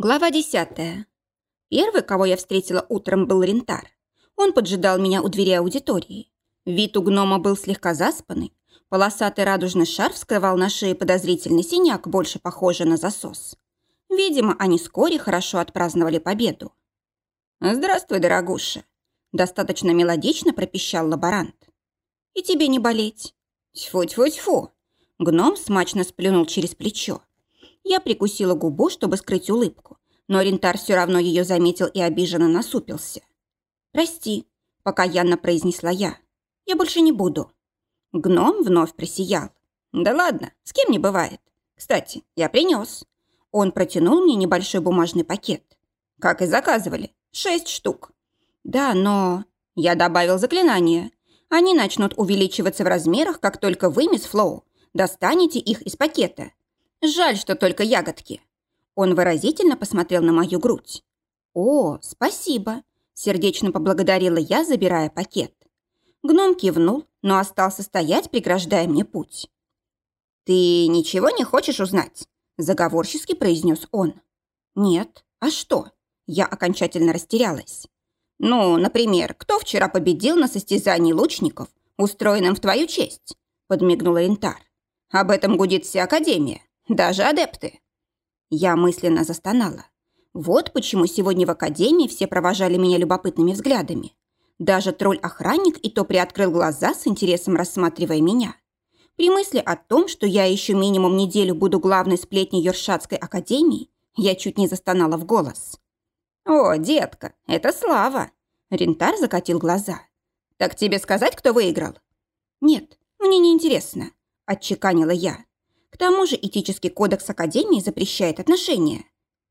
Глава десятая. Первый, кого я встретила утром, был Рентар. Он поджидал меня у двери аудитории. Вид у гнома был слегка заспанный. Полосатый радужный шарф скрывал на шее подозрительный синяк, больше похожий на засос. Видимо, они вскоре хорошо отпраздновали победу. «Здравствуй, дорогуша!» Достаточно мелодично пропищал лаборант. «И тебе не болеть!» «Тьфу-тьфу-тьфу!» Гном смачно сплюнул через плечо. Я прикусила губу, чтобы скрыть улыбку, но Рентар все равно ее заметил и обиженно насупился. «Прости», – покаянно произнесла я. «Я больше не буду». Гном вновь просиял. «Да ладно, с кем не бывает. Кстати, я принес». Он протянул мне небольшой бумажный пакет. «Как и заказывали. Шесть штук». «Да, но...» Я добавил заклинание. Они начнут увеличиваться в размерах, как только вы, мисс Флоу, достанете их из пакета. Жаль, что только ягодки. Он выразительно посмотрел на мою грудь. О, спасибо. Сердечно поблагодарила я, забирая пакет. Гном кивнул, но остался стоять, преграждая мне путь. «Ты ничего не хочешь узнать?» Заговорчески произнес он. «Нет. А что?» Я окончательно растерялась. «Ну, например, кто вчера победил на состязании лучников, устроенном в твою честь?» Подмигнула Интар. «Об этом гудит вся Академия. Даже адепты. Я мысленно застонала. Вот почему сегодня в академии все провожали меня любопытными взглядами. Даже тролль-охранник и то приоткрыл глаза с интересом рассматривая меня. При мысли о том, что я еще минимум неделю буду главной сплетней Йоршатской академии, я чуть не застонала в голос. «О, детка, это слава!» Рентар закатил глаза. «Так тебе сказать, кто выиграл?» «Нет, мне не интересно», – отчеканила я. К тому же этический кодекс Академии запрещает отношения.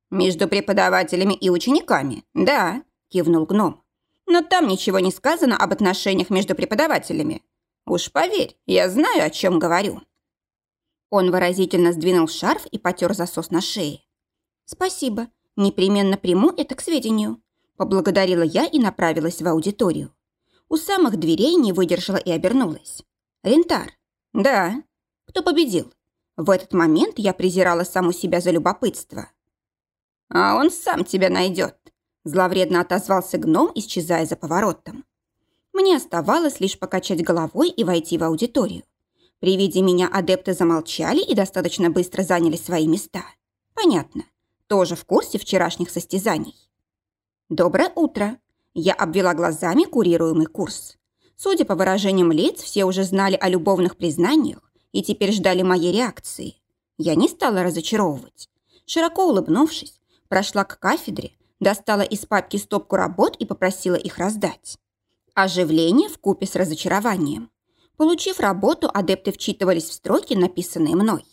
«Между преподавателями и учениками, да», – кивнул гном. «Но там ничего не сказано об отношениях между преподавателями. Уж поверь, я знаю, о чем говорю». Он выразительно сдвинул шарф и потер засос на шее. «Спасибо, непременно приму это к сведению», – поблагодарила я и направилась в аудиторию. У самых дверей не выдержала и обернулась. «Рентар». «Да». «Кто победил?» В этот момент я презирала саму себя за любопытство. «А он сам тебя найдет», – зловредно отозвался гном, исчезая за поворотом. Мне оставалось лишь покачать головой и войти в аудиторию. При виде меня адепты замолчали и достаточно быстро заняли свои места. Понятно. Тоже в курсе вчерашних состязаний. «Доброе утро!» Я обвела глазами курируемый курс. Судя по выражениям лиц, все уже знали о любовных признаниях, и теперь ждали моей реакции. Я не стала разочаровывать. Широко улыбнувшись, прошла к кафедре, достала из папки стопку работ и попросила их раздать. Оживление в купе с разочарованием. Получив работу, адепты вчитывались в строки, написанные мной.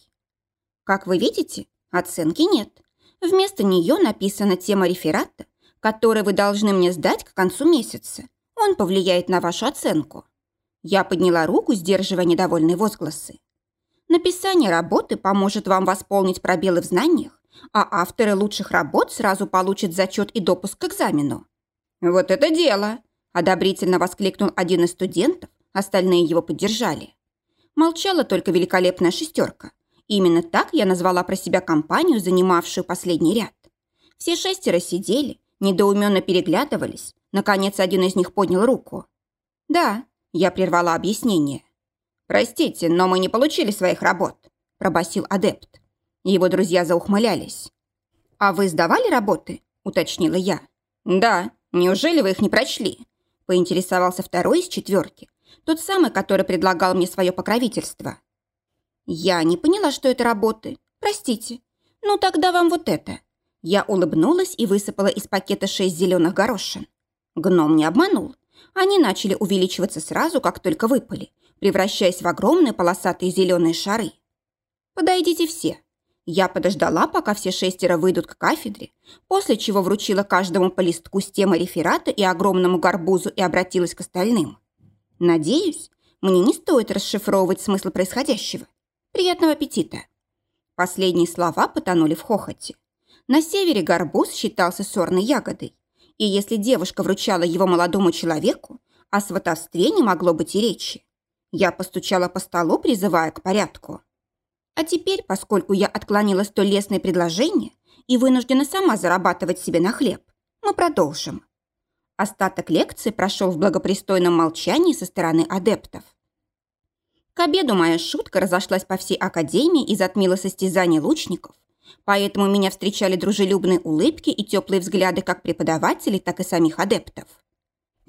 Как вы видите, оценки нет. Вместо нее написана тема реферата, который вы должны мне сдать к концу месяца. Он повлияет на вашу оценку. Я подняла руку, сдерживая недовольные возгласы. Написание работы поможет вам восполнить пробелы в знаниях, а авторы лучших работ сразу получат зачет и допуск к экзамену. «Вот это дело!» – одобрительно воскликнул один из студентов, остальные его поддержали. Молчала только великолепная шестерка. Именно так я назвала про себя компанию, занимавшую последний ряд. Все шестеро сидели, недоуменно переглядывались. Наконец, один из них поднял руку. «Да», – я прервала объяснение. «Простите, но мы не получили своих работ», – пробасил адепт. Его друзья заухмылялись. «А вы сдавали работы?» – уточнила я. «Да. Неужели вы их не прочли?» – поинтересовался второй из четверки, тот самый, который предлагал мне свое покровительство. «Я не поняла, что это работы. Простите. Ну, тогда вам вот это». Я улыбнулась и высыпала из пакета шесть зеленых горошин. Гном не обманул. Они начали увеличиваться сразу, как только выпали, превращаясь в огромные полосатые зеленые шары. «Подойдите все». Я подождала, пока все шестеро выйдут к кафедре, после чего вручила каждому по листку с темой реферата и огромному горбузу и обратилась к остальным. «Надеюсь, мне не стоит расшифровывать смысл происходящего. Приятного аппетита!» Последние слова потонули в хохоте. На севере горбуз считался сорной ягодой, и если девушка вручала его молодому человеку, о сватовстве не могло быть и речи. Я постучала по столу, призывая к порядку. А теперь, поскольку я отклонила столь лестное предложение, и вынуждена сама зарабатывать себе на хлеб. Мы продолжим. Остаток лекции прошел в благопристойном молчании со стороны адептов. К обеду моя шутка разошлась по всей академии и затмила состязание лучников, поэтому меня встречали дружелюбные улыбки и теплые взгляды как преподавателей, так и самих адептов.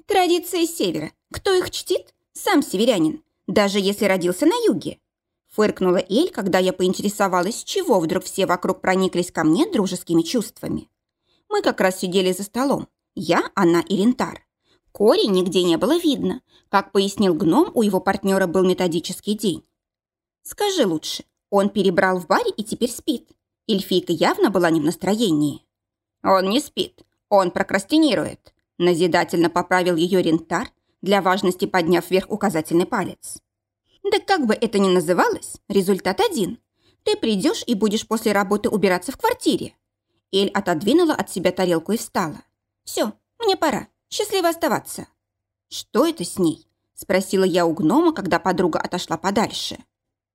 Традиции севера. Кто их чтит? Сам северянин, даже если родился на юге. Фыркнула Эль, когда я поинтересовалась, чего вдруг все вокруг прониклись ко мне дружескими чувствами. Мы как раз сидели за столом. Я, она и Рентар. Кори нигде не было видно. Как пояснил гном, у его партнера был методический день. Скажи лучше, он перебрал в баре и теперь спит. Эльфийка явно была не в настроении. Он не спит, он прокрастинирует. Назидательно поправил ее Рентар, для важности подняв вверх указательный палец. Да как бы это ни называлось, результат один. Ты придешь и будешь после работы убираться в квартире. Эль отодвинула от себя тарелку и встала. Все, мне пора. Счастливо оставаться. Что это с ней? Спросила я у гнома, когда подруга отошла подальше.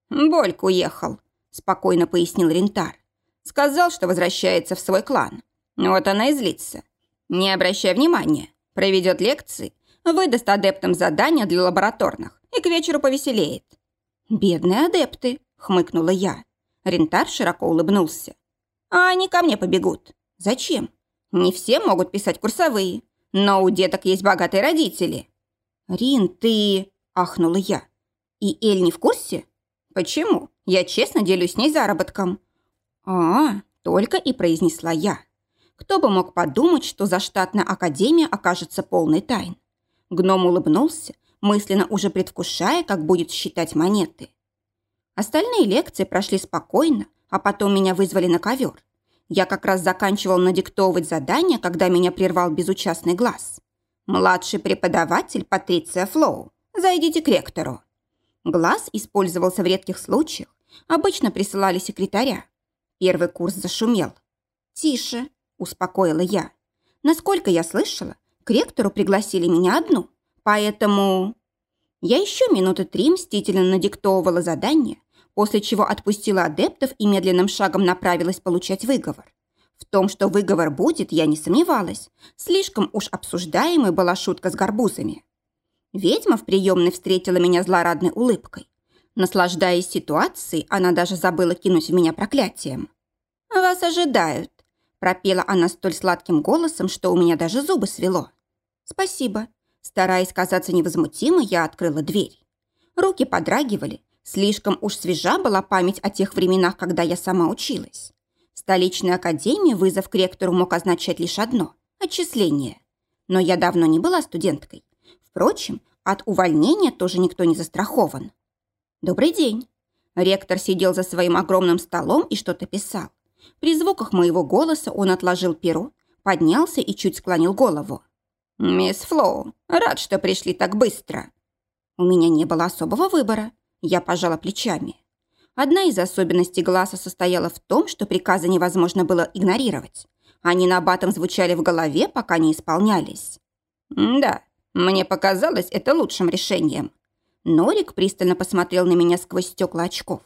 Больк уехал, спокойно пояснил Рентар. Сказал, что возвращается в свой клан. Вот она и злится. Не обращай внимания. Проведет лекции, выдаст адептам задания для лабораторных и к вечеру повеселеет. «Бедные адепты», — хмыкнула я. Рентар широко улыбнулся. «А они ко мне побегут. Зачем? Не все могут писать курсовые, но у деток есть богатые родители». «Рин, ты...» — ахнула я. «И Эль не в курсе?» «Почему? Я честно делюсь с ней заработком». «А, только и произнесла я. Кто бы мог подумать, что заштатная академия окажется полной тайн. Гном улыбнулся, мысленно уже предвкушая, как будет считать монеты. Остальные лекции прошли спокойно, а потом меня вызвали на ковер. Я как раз заканчивал надиктовывать задание, когда меня прервал безучастный глаз. «Младший преподаватель Патриция Флоу, зайдите к ректору». Глаз использовался в редких случаях, обычно присылали секретаря. Первый курс зашумел. «Тише», – успокоила я. «Насколько я слышала, к ректору пригласили меня одну, поэтому...» Я еще минуты три мстительно надиктовывала задание, после чего отпустила адептов и медленным шагом направилась получать выговор. В том, что выговор будет, я не сомневалась. Слишком уж обсуждаемой была шутка с горбузами. Ведьма в приемной встретила меня злорадной улыбкой. Наслаждаясь ситуацией, она даже забыла кинуть в меня проклятием. «Вас ожидают», – пропела она столь сладким голосом, что у меня даже зубы свело. «Спасибо». Стараясь казаться невозмутимой, я открыла дверь. Руки подрагивали. Слишком уж свежа была память о тех временах, когда я сама училась. В столичной академии вызов к ректору мог означать лишь одно – отчисление. Но я давно не была студенткой. Впрочем, от увольнения тоже никто не застрахован. «Добрый день». Ректор сидел за своим огромным столом и что-то писал. При звуках моего голоса он отложил перо, поднялся и чуть склонил голову. «Мисс Флоу, рад, что пришли так быстро». У меня не было особого выбора. Я пожала плечами. Одна из особенностей глаза состояла в том, что приказы невозможно было игнорировать. Они на батом звучали в голове, пока не исполнялись. «Да, мне показалось это лучшим решением», Норик пристально посмотрел на меня сквозь стекла очков.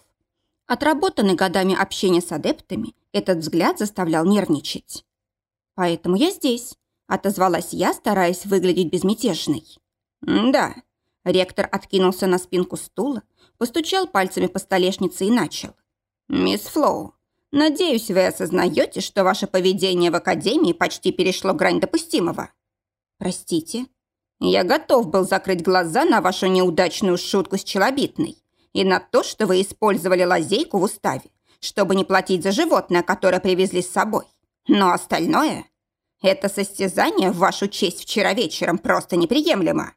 Отработанный годами общения с адептами, этот взгляд заставлял нервничать. «Поэтому я здесь», — отозвалась я, стараясь выглядеть безмятежной. «Да». Ректор откинулся на спинку стула, постучал пальцами по столешнице и начал. «Мисс Флоу, надеюсь, вы осознаете, что ваше поведение в Академии почти перешло грань допустимого». «Простите?» Я готов был закрыть глаза на вашу неудачную шутку с челобитной и на то, что вы использовали лазейку в уставе, чтобы не платить за животное, которое привезли с собой. Но остальное... Это состязание в вашу честь вчера вечером просто неприемлемо.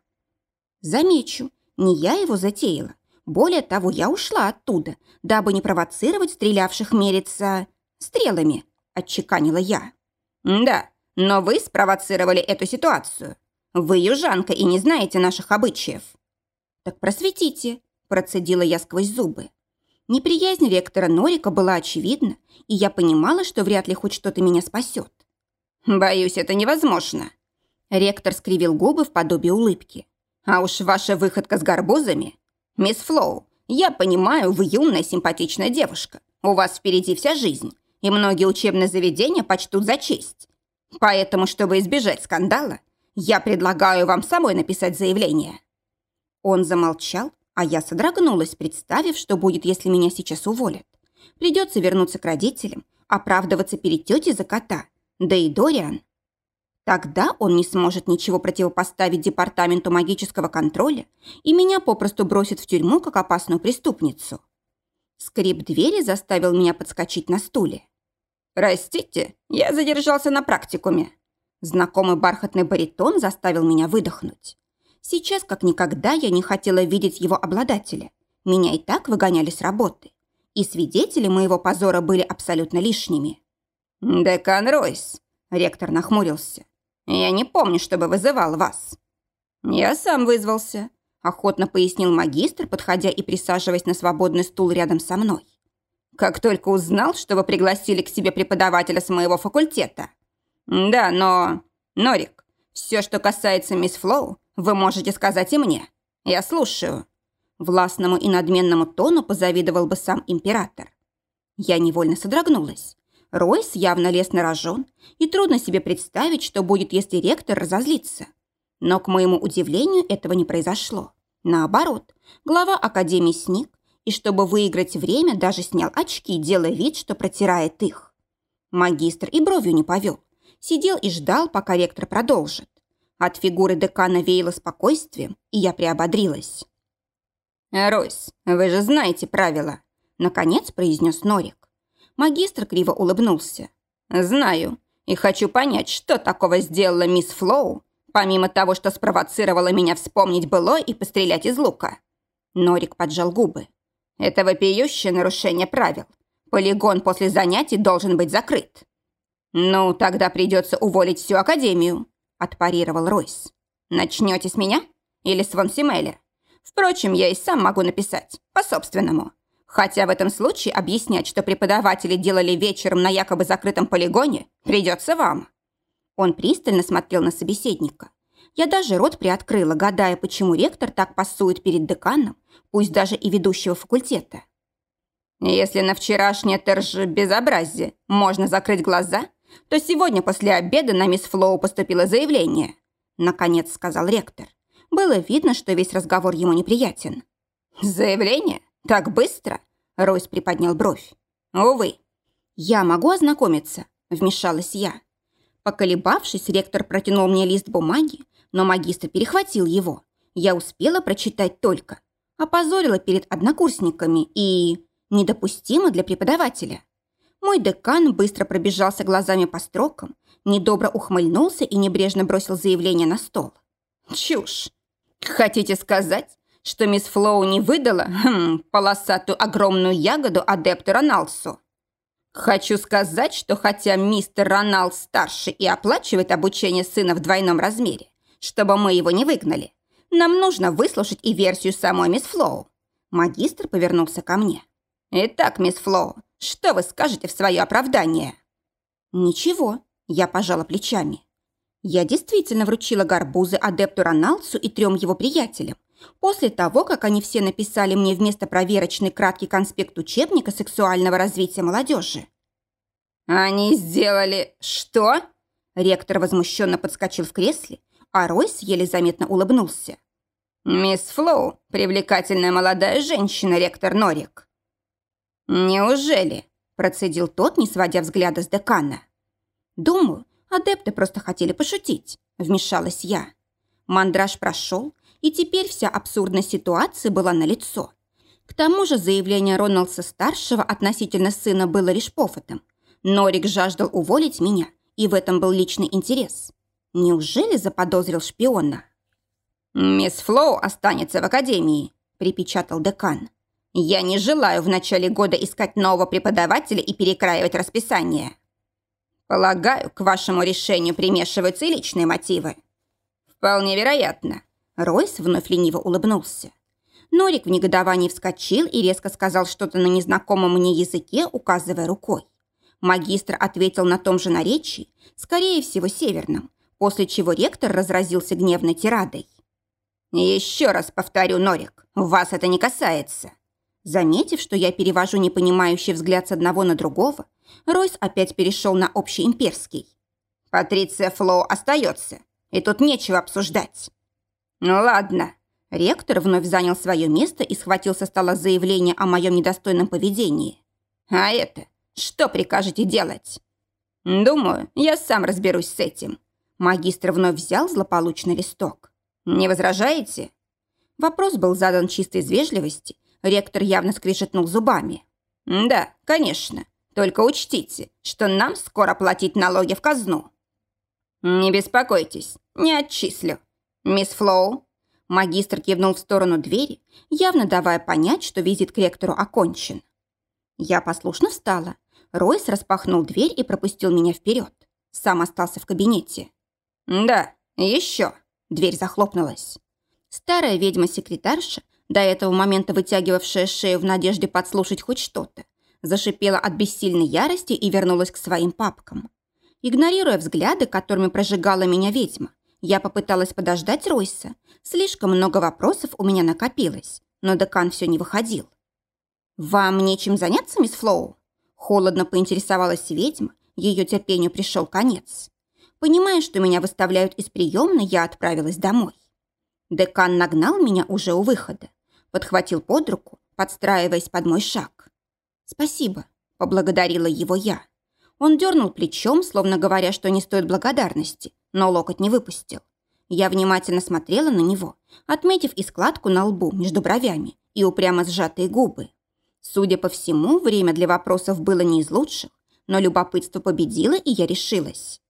Замечу, не я его затеяла. Более того, я ушла оттуда, дабы не провоцировать стрелявших мериться стрелами, отчеканила я. Да, но вы спровоцировали эту ситуацию. Вы южанка и не знаете наших обычаев». «Так просветите», – процедила я сквозь зубы. Неприязнь ректора Норика была очевидна, и я понимала, что вряд ли хоть что-то меня спасет. «Боюсь, это невозможно». Ректор скривил губы в подобие улыбки. «А уж ваша выходка с горбузами? Мисс Флоу, я понимаю, вы юная симпатичная девушка. У вас впереди вся жизнь. и многие учебные заведения почтут за честь. Поэтому, чтобы избежать скандала, я предлагаю вам самой написать заявление». Он замолчал, а я содрогнулась, представив, что будет, если меня сейчас уволят. Придется вернуться к родителям, оправдываться перед тетей за кота, да и Дориан. Тогда он не сможет ничего противопоставить департаменту магического контроля и меня попросту бросит в тюрьму как опасную преступницу. Скрип двери заставил меня подскочить на стуле. «Простите, я задержался на практикуме». Знакомый бархатный баритон заставил меня выдохнуть. Сейчас, как никогда, я не хотела видеть его обладателя. Меня и так выгоняли с работы. И свидетели моего позора были абсолютно лишними. «Декан Ройс», — ректор нахмурился, я не помню, чтобы вызывал вас». «Я сам вызвался», – охотно пояснил магистр, подходя и присаживаясь на свободный стул рядом со мной. «Как только узнал, что вы пригласили к себе преподавателя с моего факультета». «Да, но...» «Норик, все, что касается мисс Флоу, вы можете сказать и мне. Я слушаю». Властному и надменному тону позавидовал бы сам император. Я невольно содрогнулась. Ройс явно лез на рожон, и трудно себе представить, что будет, если ректор разозлится. Но, к моему удивлению, этого не произошло. Наоборот, глава Академии сник, и чтобы выиграть время, даже снял очки, делая вид, что протирает их. Магистр и бровью не повел. Сидел и ждал, пока ректор продолжит. От фигуры декана веяло спокойствием, и я приободрилась. «Ройс, вы же знаете правила», — наконец произнес Норик. Магистр криво улыбнулся. «Знаю. И хочу понять, что такого сделала мисс Флоу, помимо того, что спровоцировала меня вспомнить было и пострелять из лука». Норик поджал губы. «Это вопиющее нарушение правил. Полигон после занятий должен быть закрыт». «Ну, тогда придется уволить всю Академию», – отпарировал Ройс. «Начнете с меня? Или с Вон Симеля? Впрочем, я и сам могу написать, по-собственному. Хотя в этом случае объяснять, что преподаватели делали вечером на якобы закрытом полигоне, придется вам. Он пристально смотрел на собеседника. Я даже рот приоткрыла, гадая, почему ректор так пасует перед деканом, пусть даже и ведущего факультета. Если на вчерашнее торж безобразие можно закрыть глаза, то сегодня после обеда на мисс Флоу поступило заявление, наконец сказал ректор. Было видно, что весь разговор ему неприятен. Заявление? «Так быстро?» – Ройс приподнял бровь. «Увы». «Я могу ознакомиться?» – вмешалась я. Поколебавшись, ректор протянул мне лист бумаги, но магистр перехватил его. Я успела прочитать только. Опозорила перед однокурсниками и... недопустимо для преподавателя. Мой декан быстро пробежался глазами по строкам, недобро ухмыльнулся и небрежно бросил заявление на стол. «Чушь! Хотите сказать, что мисс Флоу не выдала хм, полосатую огромную ягоду адепту Роналсу. Хочу сказать, что хотя мистер Роналд старше и оплачивает обучение сына в двойном размере, чтобы мы его не выгнали, нам нужно выслушать и версию самой мисс Флоу. Магистр повернулся ко мне. «Итак, мисс Флоу, что вы скажете в свое оправдание?» «Ничего», – я пожала плечами. Я действительно вручила гарбузы адепту Роналдсу и трем его приятелям, После того, как они все написали мне вместо проверочный краткий конспект учебника сексуального развития молодежи. «Они сделали что?» Ректор возмущенно подскочил в кресле, а Ройс еле заметно улыбнулся. «Мисс Флоу, привлекательная молодая женщина, ректор Норик». «Неужели?» – процедил тот, не сводя взгляда с декана. «Думаю, адепты просто хотели пошутить», – вмешалась я. Мандраж прошел, и теперь вся абсурдность ситуации была налицо. К тому же заявление Роналдса-старшего относительно сына было лишь поводом. Норик жаждал уволить меня, и в этом был личный интерес. Неужели заподозрил шпиона? «Мисс Флоу останется в академии», – припечатал декан. «Я не желаю в начале года искать нового преподавателя и перекраивать расписание. Полагаю, к вашему решению примешиваются и личные мотивы». «Вполне вероятно. Ройс вновь лениво улыбнулся. Норик в негодовании вскочил и резко сказал что-то на незнакомом мне языке, указывая рукой. Магистр ответил на том же наречии, скорее всего, северном, после чего ректор разразился гневной тирадой. «Еще раз повторю, Норик, вас это не касается!» Заметив, что я перевожу непонимающий взгляд с одного на другого, Ройс опять перешел на общий имперский. «Патриция Флоу остается, и тут нечего обсуждать». «Ну ладно». Ректор вновь занял свое место и схватил со стола заявление о моем недостойном поведении. «А это? Что прикажете делать?» «Думаю, я сам разберусь с этим». Магистр вновь взял злополучный листок. «Не возражаете?» Вопрос был задан чисто из вежливости. Ректор явно скрежетнул зубами. «Да, конечно. Только учтите, что нам скоро платить налоги в казну». «Не беспокойтесь, не отчислю. Мисс Флоу?» Магистр кивнул в сторону двери, явно давая понять, что визит к ректору окончен. Я послушно встала. Ройс распахнул дверь и пропустил меня вперед. Сам остался в кабинете. «Да, еще». Дверь захлопнулась. Старая ведьма-секретарша, до этого момента вытягивавшая шею в надежде подслушать хоть что-то, зашипела от бессильной ярости и вернулась к своим папкам. Игнорируя взгляды, которыми прожигала меня ведьма, я попыталась подождать Ройса. Слишком много вопросов у меня накопилось, но декан все не выходил. «Вам нечем заняться, мисс Флоу?» Холодно поинтересовалась ведьма, ее терпению пришел конец. Понимая, что меня выставляют из приемной, я отправилась домой. Декан нагнал меня уже у выхода, подхватил под руку, подстраиваясь под мой шаг. «Спасибо», — поблагодарила его я. Он дернул плечом, словно говоря, что не стоит благодарности, но локоть не выпустил. Я внимательно смотрела на него, отметив и складку на лбу между бровями, и упрямо сжатые губы. Судя по всему, время для вопросов было не из лучших, но любопытство победило, и я решилась.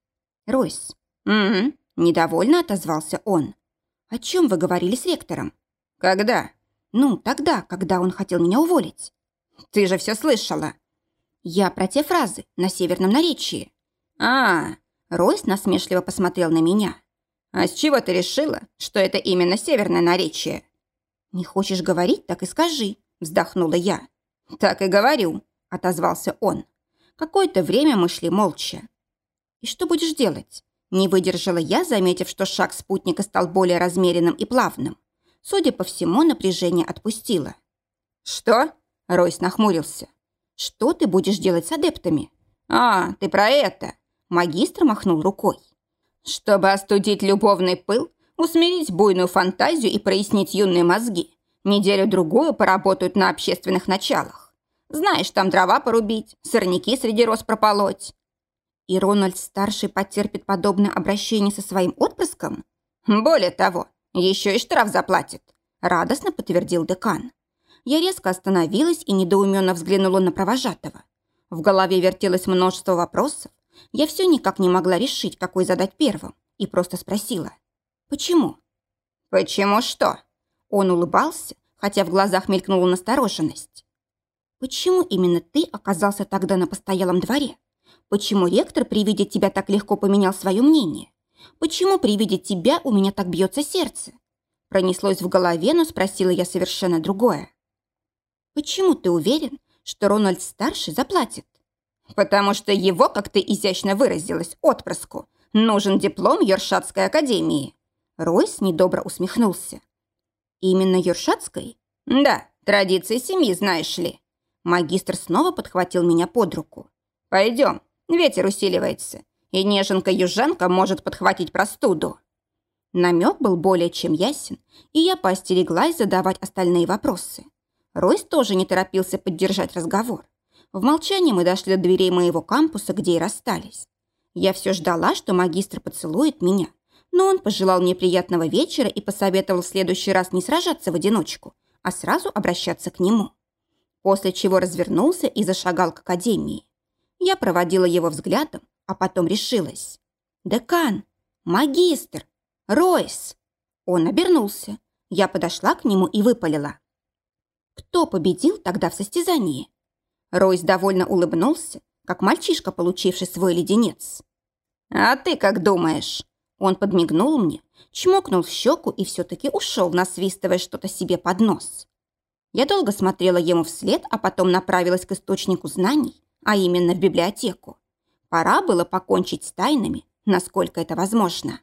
«Ройс». «Угу», – недовольно отозвался он. «О чем вы говорили с ректором?» «Когда?» «Ну, тогда, когда он хотел меня уволить». «Ты же все слышала». «Я про те фразы на северном наречии». «А, Ройс насмешливо посмотрел на меня. «А с чего ты решила, что это именно северное наречие?» «Не хочешь говорить, так и скажи», – вздохнула я. «Так и говорю», – отозвался он. Какое-то время мы шли молча. «И что будешь делать?» Не выдержала я, заметив, что шаг спутника стал более размеренным и плавным. Судя по всему, напряжение отпустило. «Что?» – Ройс нахмурился. «Что ты будешь делать с адептами?» «А, ты про это!» – магистр махнул рукой. «Чтобы остудить любовный пыл, усмирить буйную фантазию и прояснить юные мозги, неделю-другую поработают на общественных началах. Знаешь, там дрова порубить, сорняки среди роз прополоть. И Рональд-старший потерпит подобное обращение со своим отпрыском? Более того, еще и штраф заплатит, радостно подтвердил декан. Я резко остановилась и недоуменно взглянула на провожатого. В голове вертелось множество вопросов. Я все никак не могла решить, какой задать первым, и просто спросила. «Почему?» «Почему что?» Он улыбался, хотя в глазах мелькнула настороженность. «Почему именно ты оказался тогда на постоялом дворе? Почему ректор при виде тебя так легко поменял свое мнение? Почему при виде тебя у меня так бьется сердце? Пронеслось в голове, но спросила я совершенно другое. Почему ты уверен, что Рональд-старший заплатит? Потому что его, как ты изящно выразилась, отпрыску, нужен диплом Йоршатской академии. Ройс недобро усмехнулся. Именно Йоршатской? Да, традиции семьи, знаешь ли. Магистр снова подхватил меня под руку. Пойдем, Ветер усиливается, и неженка-южанка может подхватить простуду. Намек был более чем ясен, и я поостереглась задавать остальные вопросы. Ройс тоже не торопился поддержать разговор. В молчании мы дошли до дверей моего кампуса, где и расстались. Я все ждала, что магистр поцелует меня, но он пожелал мне приятного вечера и посоветовал в следующий раз не сражаться в одиночку, а сразу обращаться к нему. После чего развернулся и зашагал к академии. Я проводила его взглядом, а потом решилась. «Декан! Магистр! Ройс!» Он обернулся. Я подошла к нему и выпалила. «Кто победил тогда в состязании?» Ройс довольно улыбнулся, как мальчишка, получивший свой леденец. «А ты как думаешь?» Он подмигнул мне, чмокнул в щеку и все-таки ушел, насвистывая что-то себе под нос. Я долго смотрела ему вслед, а потом направилась к источнику знаний, а именно в библиотеку. Пора было покончить с тайнами, насколько это возможно.